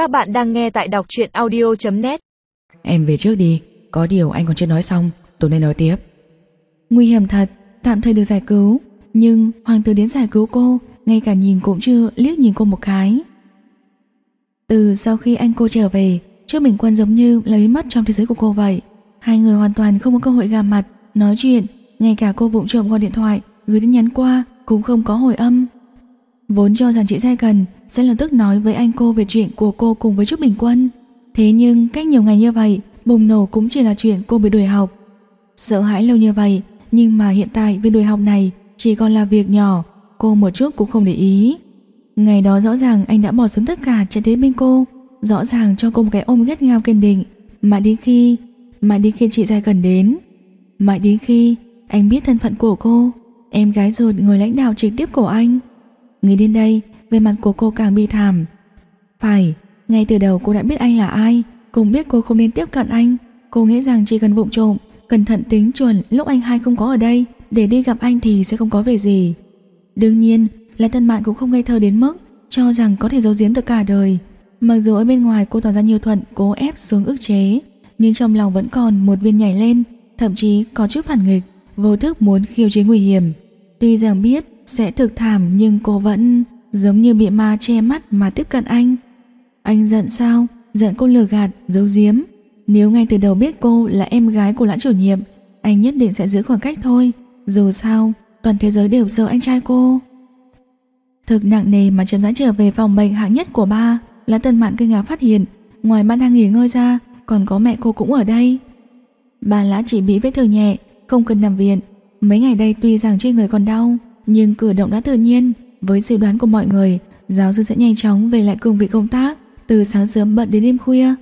Các bạn đang nghe tại đọc truyện audio.net Em về trước đi Có điều anh còn chưa nói xong Tôi nên nói tiếp. Nguy hiểm thật Tạm thời được giải cứu Nhưng hoàng tử đến giải cứu cô Ngay cả nhìn cũng chưa liếc nhìn cô một cái. Từ sau khi anh cô trở về Trước Bình Quân giống như lấy mất trong thế giới của cô vậy. Hai người hoàn toàn không có cơ hội gặp mặt Nói chuyện Ngay cả cô vụng trộm gọi điện thoại Gửi tin nhắn qua Cũng không có hồi âm Vốn cho rằng chị Giai Cần sẽ lập tức nói với anh cô về chuyện của cô cùng với Trúc Bình Quân. Thế nhưng cách nhiều ngày như vậy, bùng nổ cũng chỉ là chuyện cô bị đuổi học. Sợ hãi lâu như vậy, nhưng mà hiện tại việc đuổi học này chỉ còn là việc nhỏ, cô một chút cũng không để ý. Ngày đó rõ ràng anh đã bỏ xuống tất cả chạy đến bên cô, rõ ràng cho cô một cái ôm gắt ngao kiên định, mãi đến khi, mãi đến khi chị Giai Cần đến, mãi đến khi anh biết thân phận của cô, em gái ruột người lãnh đạo trực tiếp của anh. Nghĩ đến đây, về mặt của cô càng bi thảm. Phải, ngay từ đầu cô đã biết anh là ai, cũng biết cô không nên tiếp cận anh. Cô nghĩ rằng chỉ cần vụng trộm, cẩn thận tính chuẩn lúc anh hai không có ở đây, để đi gặp anh thì sẽ không có về gì. Đương nhiên, là thân mạng cũng không ngây thơ đến mức cho rằng có thể giấu giếm được cả đời. Mặc dù ở bên ngoài cô tỏ ra nhiều thuận cố ép xuống ức chế, nhưng trong lòng vẫn còn một viên nhảy lên, thậm chí có chút phản nghịch, vô thức muốn khiêu chiến nguy hiểm. Tuy rằng biết sẽ thực thảm nhưng cô vẫn giống như bị ma che mắt mà tiếp cận anh. Anh giận sao? Giận cô lừa gạt, giấu giếm. Nếu ngay từ đầu biết cô là em gái của lãn chủ nhiệm, anh nhất định sẽ giữ khoảng cách thôi. Dù sao, toàn thế giới đều sợ anh trai cô. Thực nặng nề mà chậm rãi trở về phòng bệnh hạng nhất của ba, là tần mạn kinh ngạc phát hiện, ngoài ban đang nghỉ ngơi ra, còn có mẹ cô cũng ở đây. Bà lã chỉ bị vết thương nhẹ, không cần nằm viện. Mấy ngày đây tuy rằng trên người còn đau, nhưng cử động đã tự nhiên, với dự đoán của mọi người, giáo sư sẽ nhanh chóng về lại cương vị công tác, từ sáng sớm bận đến đêm khuya.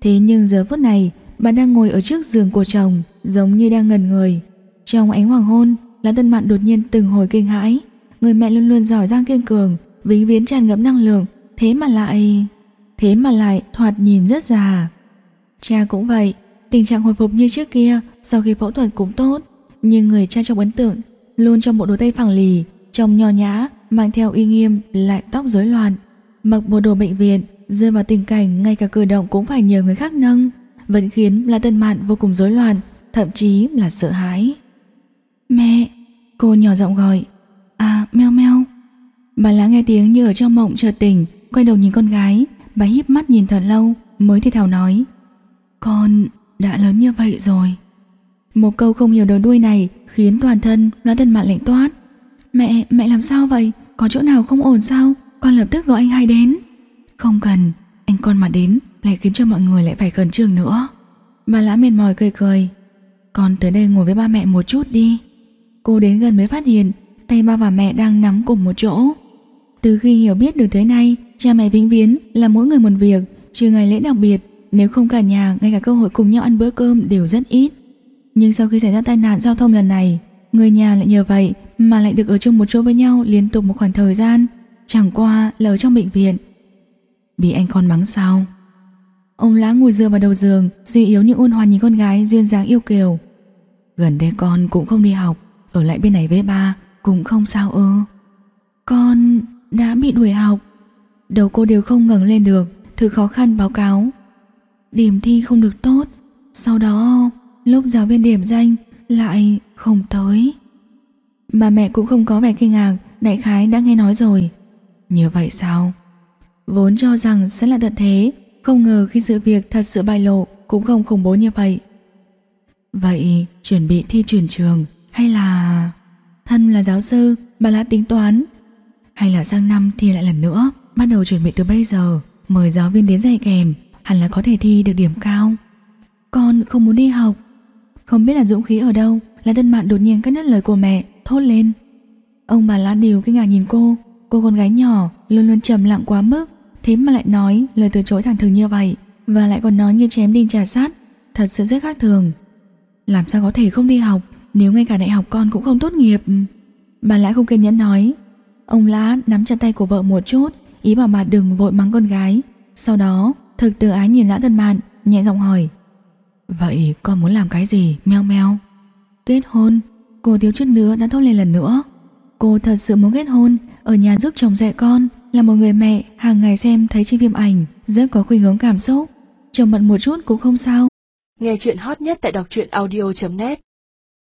Thế nhưng giờ phút này, bà đang ngồi ở trước giường của chồng, giống như đang ngẩn người. Trong ánh hoàng hôn, lá Tân Mạn đột nhiên từng hồi kinh hãi. Người mẹ luôn luôn giỏi giang kiên cường, vĩnh viễn tràn ngập năng lượng, thế mà lại... Thế mà lại thoạt nhìn rất già. Cha cũng vậy, tình trạng hồi phục như trước kia sau khi phẫu thuật cũng tốt, nhưng người cha trong ấn tượng luôn trong bộ đồ tây phẳng lì, trông nho nhã, mang theo uy nghiêm lại tóc rối loạn, mặc bộ đồ bệnh viện, rơi vào tình cảnh ngay cả cử động cũng phải nhờ người khác nâng, vẫn khiến La Tân Mạn vô cùng rối loạn, thậm chí là sợ hãi. Mẹ, cô nhỏ giọng gọi, à meo meo. Bà lá nghe tiếng như ở trong mộng chợt tỉnh, quay đầu nhìn con gái, bà híp mắt nhìn thật lâu mới thì thào nói, con đã lớn như vậy rồi. Một câu không hiểu đầu đuôi này khiến toàn thân nó Tân Mạn lạnh toát. Mẹ, mẹ làm sao vậy? Có chỗ nào không ổn sao? Con lập tức gọi anh hai đến. Không cần, anh con mà đến lại khiến cho mọi người lại phải khẩn trương nữa. Bà lã mệt mỏi cười cười. Con tới đây ngồi với ba mẹ một chút đi. Cô đến gần mới phát hiện tay ba và mẹ đang nắm cùng một chỗ. Từ khi hiểu biết được thế này, cha mẹ vĩnh viễn là mỗi người một việc, trừ ngày lễ đặc biệt, nếu không cả nhà, ngay cả cơ hội cùng nhau ăn bữa cơm đều rất ít. Nhưng sau khi xảy ra tai nạn giao thông lần này, người nhà lại nhờ vậy mà lại được ở chung một chỗ với nhau liên tục một khoảng thời gian, chẳng qua là ở trong bệnh viện. Bị anh con mắng sao? Ông lá ngồi dựa vào đầu giường, suy yếu như ôn hòa nhìn con gái duyên dáng yêu kiều. Gần đây con cũng không đi học, ở lại bên này với ba cũng không sao ơ. Con đã bị đuổi học. Đầu cô đều không ngẩng lên được, thử khó khăn báo cáo. Điểm thi không được tốt, sau đó lúc giáo viên điểm danh lại không tới. Bà mẹ cũng không có vẻ kinh ngạc, đại khái đã nghe nói rồi. Như vậy sao? Vốn cho rằng sẽ là tận thế, không ngờ khi sự việc thật sự bại lộ cũng không khủng bố như vậy. Vậy chuẩn bị thi chuyển trường hay là... Thân là giáo sư, bà đã tính toán. Hay là sang năm thi lại lần nữa, bắt đầu chuẩn bị từ bây giờ, mời giáo viên đến dạy kèm, hẳn là có thể thi được điểm cao. Con không muốn đi học. Không biết là dũng khí ở đâu, là tân mạn đột nhiên cắt đứt lời của mẹ, thốt lên. Ông bà lá điều kinh ngạc nhìn cô, cô con gái nhỏ luôn luôn trầm lặng quá mức, thế mà lại nói lời từ chối thẳng thừng như vậy, và lại còn nói như chém đinh trà sát, thật sự rất khác thường. Làm sao có thể không đi học, nếu ngay cả đại học con cũng không tốt nghiệp. Bà lã không kiên nhẫn nói. Ông lá nắm chặt tay của vợ một chút, ý bảo bà đừng vội mắng con gái. Sau đó, thực từ ái nhìn lã thân mạn, nhẹ giọng hỏi. Vậy con muốn làm cái gì, meo meo? Kết hôn, cô thiếu chút nữa đã thốt lên lần nữa. Cô thật sự muốn kết hôn, ở nhà giúp chồng dạy con, là một người mẹ hàng ngày xem thấy trên phim ảnh, rất có khuynh hướng cảm xúc, chồng bận một chút cũng không sao. Nghe chuyện hot nhất tại đọc truyện audio.net